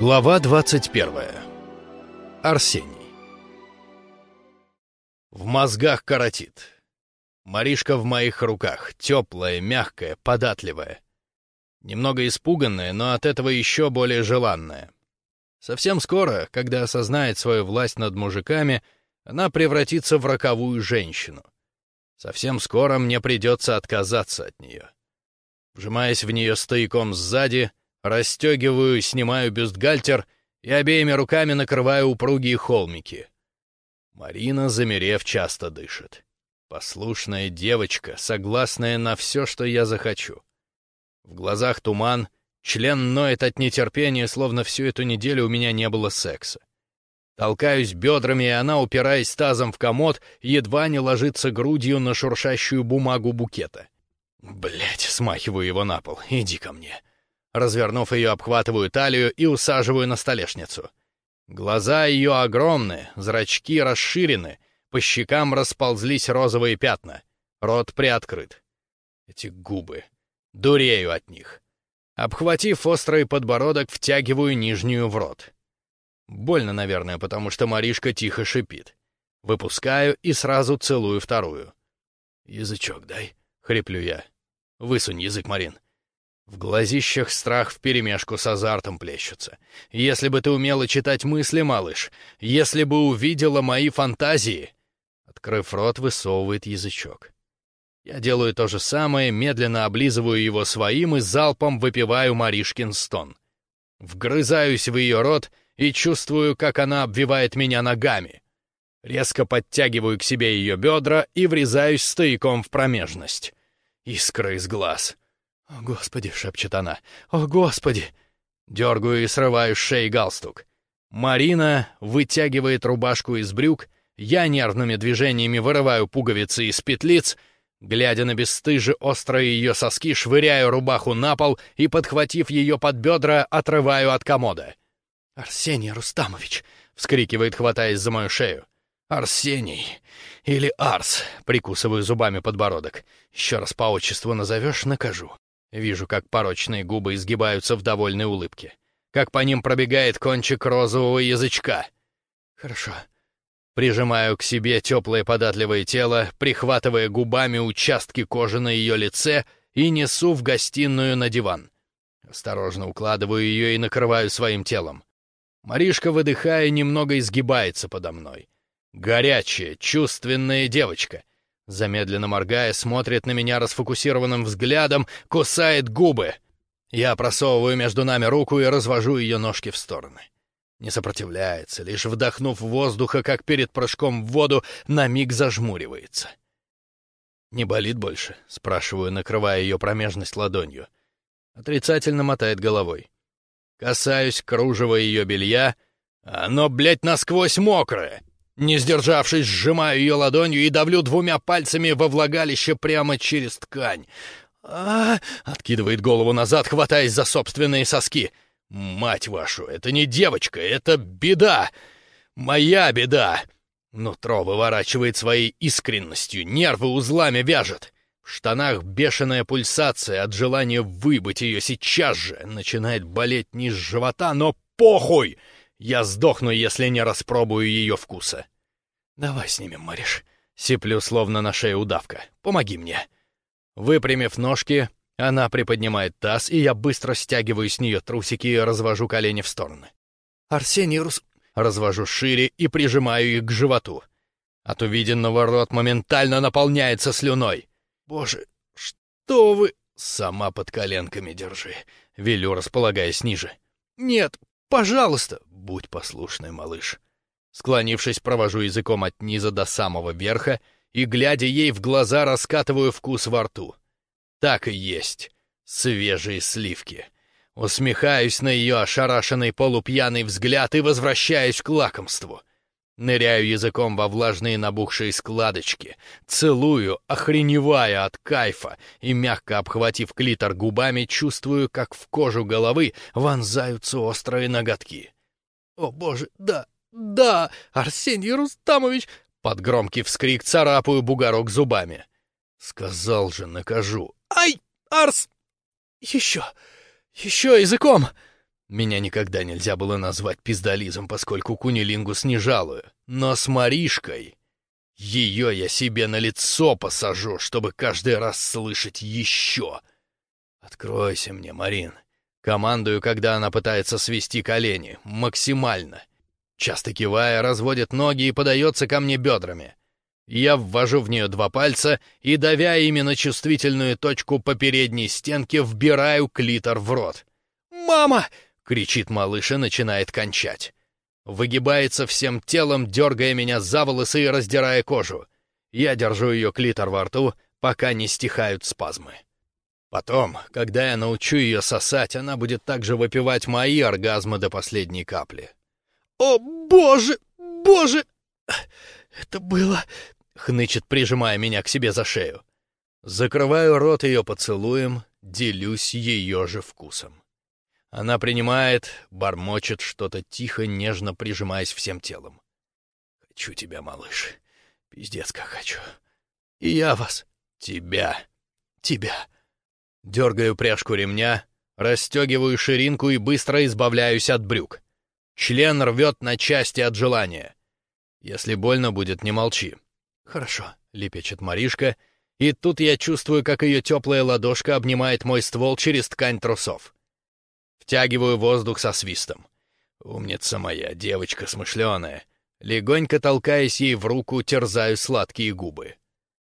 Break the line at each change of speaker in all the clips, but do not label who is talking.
Глава 21. Арсений. В мозгах коротит. Маришка в моих руках, теплая, мягкая, податливая. Немного испуганная, но от этого еще более желанная. Совсем скоро, когда осознает свою власть над мужиками, она превратится в роковую женщину. Совсем скоро мне придется отказаться от нее. Вжимаясь в нее стояком сзади, Расстегиваю, снимаю бюстгальтер и обеими руками накрываю упругие холмики. Марина, замерев, часто дышит. Послушная девочка, согласная на все, что я захочу. В глазах туман, член ноет от нетерпения, словно всю эту неделю у меня не было секса. Толкаюсь бедрами, и она, упираясь тазом в комод, едва не ложится грудью на шуршащую бумагу букета. Блять, смахиваю его на пол. Иди ко мне. Развернув ее, обхватываю талию и усаживаю на столешницу. Глаза ее огромные, зрачки расширены, по щекам расползлись розовые пятна. Рот приоткрыт. Эти губы. Дурею от них. Обхватив острый подбородок, втягиваю нижнюю в рот. Больно, наверное, потому что Маришка тихо шипит. Выпускаю и сразу целую вторую. «Язычок дай», — хриплю я. «Высунь язык, Марин». В глазищах страх вперемешку с азартом плещется. Если бы ты умела читать мысли, малыш, если бы увидела мои фантазии... Открыв рот, высовывает язычок. Я делаю то же самое, медленно облизываю его своим и залпом выпиваю Маришкин стон. Вгрызаюсь в ее рот и чувствую, как она обвивает меня ногами. Резко подтягиваю к себе ее бедра и врезаюсь стояком в промежность. Искра из глаз. «О, Господи!» — шепчет она. «О, Господи!» Дергаю и срываю с шеи галстук. Марина вытягивает рубашку из брюк, я нервными движениями вырываю пуговицы из петлиц, глядя на бесстыже острые ее соски, швыряю рубаху на пол и, подхватив ее под бедра, отрываю от комода. «Арсений Рустамович!» — вскрикивает, хватаясь за мою шею. «Арсений! Или Арс!» — прикусываю зубами подбородок. «Еще раз по отчеству назовешь — накажу». Вижу, как порочные губы изгибаются в довольной улыбке. Как по ним пробегает кончик розового язычка. Хорошо. Прижимаю к себе теплое податливое тело, прихватывая губами участки кожи на ее лице и несу в гостиную на диван. Осторожно укладываю ее и накрываю своим телом. Маришка, выдыхая, немного изгибается подо мной. Горячая, чувственная девочка, Замедленно моргая, смотрит на меня расфокусированным взглядом, кусает губы. Я просовываю между нами руку и развожу ее ножки в стороны. Не сопротивляется, лишь вдохнув воздуха, как перед прыжком в воду, на миг зажмуривается. «Не болит больше?» — спрашиваю, накрывая ее промежность ладонью. Отрицательно мотает головой. Касаюсь кружева ее белья. Оно, блядь, насквозь мокрое. Не сдержавшись, сжимаю ее ладонью и давлю двумя пальцами во влагалище прямо через ткань. а, откидывает голову назад, хватаясь за собственные соски. «Мать вашу, это не девочка, это беда! Моя беда!» Нутро выворачивает своей искренностью, нервы узлами вяжет. В штанах бешеная пульсация от желания выбыть ее сейчас же. Начинает болеть низ живота, но похуй! Я сдохну, если не распробую ее вкуса. «Давай снимем, Мариш». Сиплю словно на шее удавка. «Помоги мне». Выпрямив ножки, она приподнимает таз, и я быстро стягиваю с нее трусики и развожу колени в стороны. «Арсений Рус...» Развожу шире и прижимаю их к животу. От увиденного рот моментально наполняется слюной. «Боже, что вы...» «Сама под коленками держи», — велю, располагаясь ниже. «Нет, пожалуйста!» «Будь послушный, малыш». Склонившись, провожу языком от низа до самого верха и, глядя ей в глаза, раскатываю вкус во рту. Так и есть. Свежие сливки. Усмехаюсь на ее ошарашенный полупьяный взгляд и возвращаюсь к лакомству. Ныряю языком во влажные набухшие складочки, целую, охреневая от кайфа, и, мягко обхватив клитор губами, чувствую, как в кожу головы вонзаются острые ноготки. «О, боже, да, да, Арсений Рустамович!» Под громкий вскрик царапаю бугорок зубами. «Сказал же, накажу!» «Ай, Арс! Еще! Еще языком!» Меня никогда нельзя было назвать пиздолизом, поскольку кунилингус не жалую. Но с Маришкой... Ее я себе на лицо посажу, чтобы каждый раз слышать еще. Откройся мне, Марин. Командую, когда она пытается свести колени. Максимально. Часто кивая, разводит ноги и подается ко мне бедрами. Я ввожу в нее два пальца и, давя ими на чувствительную точку по передней стенке, вбираю клитор в рот. «Мама!» — кричит малыш и начинает кончать. Выгибается всем телом, дергая меня за волосы и раздирая кожу. Я держу ее клитор во рту, пока не стихают спазмы. Потом, когда я научу ее сосать, она будет также выпивать мои оргазмы до последней капли. «О, боже! Боже! Это было...» — хнычет, прижимая меня к себе за шею. Закрываю рот ее поцелуем, делюсь ее же вкусом. Она принимает, бормочет что-то тихо, нежно прижимаясь всем телом. «Хочу тебя, малыш. Пиздец, как хочу. И я вас. Тебя. Тебя». Дергаю пряжку ремня, расстегиваю ширинку и быстро избавляюсь от брюк. Член рвет на части от желания. «Если больно будет, не молчи». «Хорошо», — лепечет Маришка, и тут я чувствую, как ее теплая ладошка обнимает мой ствол через ткань трусов. Втягиваю воздух со свистом. Умница моя, девочка смышленая. Легонько толкаясь ей в руку, терзаю сладкие губы.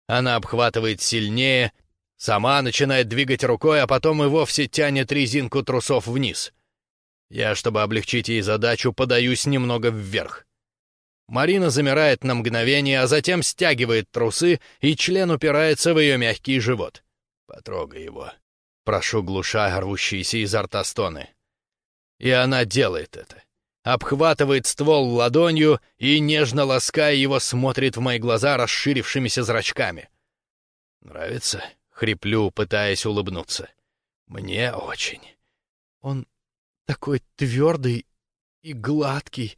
Она обхватывает сильнее, сама начинает двигать рукой, а потом и вовсе тянет резинку трусов вниз. Я, чтобы облегчить ей задачу, подаюсь немного вверх. Марина замирает на мгновение, а затем стягивает трусы, и член упирается в ее мягкий живот. «Потрогай его», Прошу, глуша рвущиеся изо рта стоны. И она делает это. Обхватывает ствол ладонью и, нежно лаская его, смотрит в мои глаза расширившимися зрачками. «Нравится?» — хриплю, пытаясь улыбнуться. «Мне очень. Он такой твердый и гладкий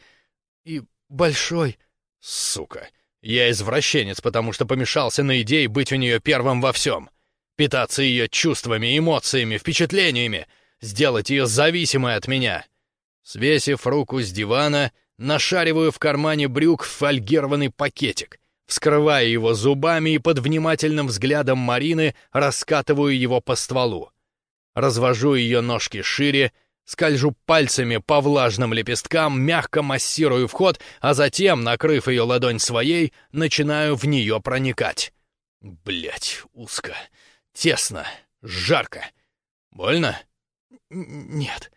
и большой. Сука! Я извращенец, потому что помешался на идее быть у нее первым во всем питаться ее чувствами, эмоциями, впечатлениями, сделать ее зависимой от меня. Свесив руку с дивана, нашариваю в кармане брюк фольгированный пакетик, вскрывая его зубами и под внимательным взглядом Марины раскатываю его по стволу. Развожу ее ножки шире, скольжу пальцами по влажным лепесткам, мягко массирую вход, а затем, накрыв ее ладонь своей, начинаю в нее проникать. Блять, узко. Тесно, жарко. Больно? Нет.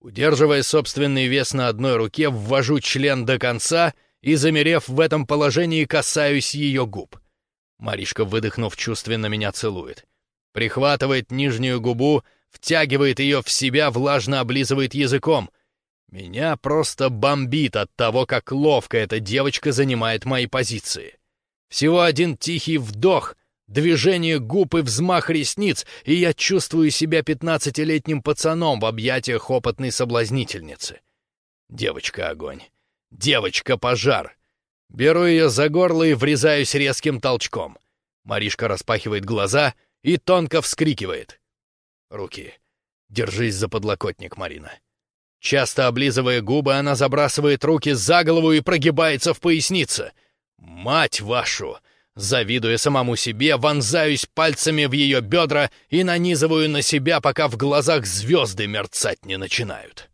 Удерживая собственный вес на одной руке, ввожу член до конца и, замерев в этом положении, касаюсь ее губ. Маришка, выдохнув, чувственно меня целует. Прихватывает нижнюю губу, втягивает ее в себя, влажно облизывает языком. Меня просто бомбит от того, как ловко эта девочка занимает мои позиции. Всего один тихий вдох — Движение губ и взмах ресниц, и я чувствую себя пятнадцатилетним пацаном в объятиях опытной соблазнительницы. Девочка-огонь. Девочка-пожар. Беру ее за горло и врезаюсь резким толчком. Маришка распахивает глаза и тонко вскрикивает. Руки. Держись за подлокотник, Марина. Часто облизывая губы, она забрасывает руки за голову и прогибается в пояснице. «Мать вашу!» Завидуя самому себе, вонзаюсь пальцами в ее бедра и нанизываю на себя, пока в глазах звезды мерцать не начинают.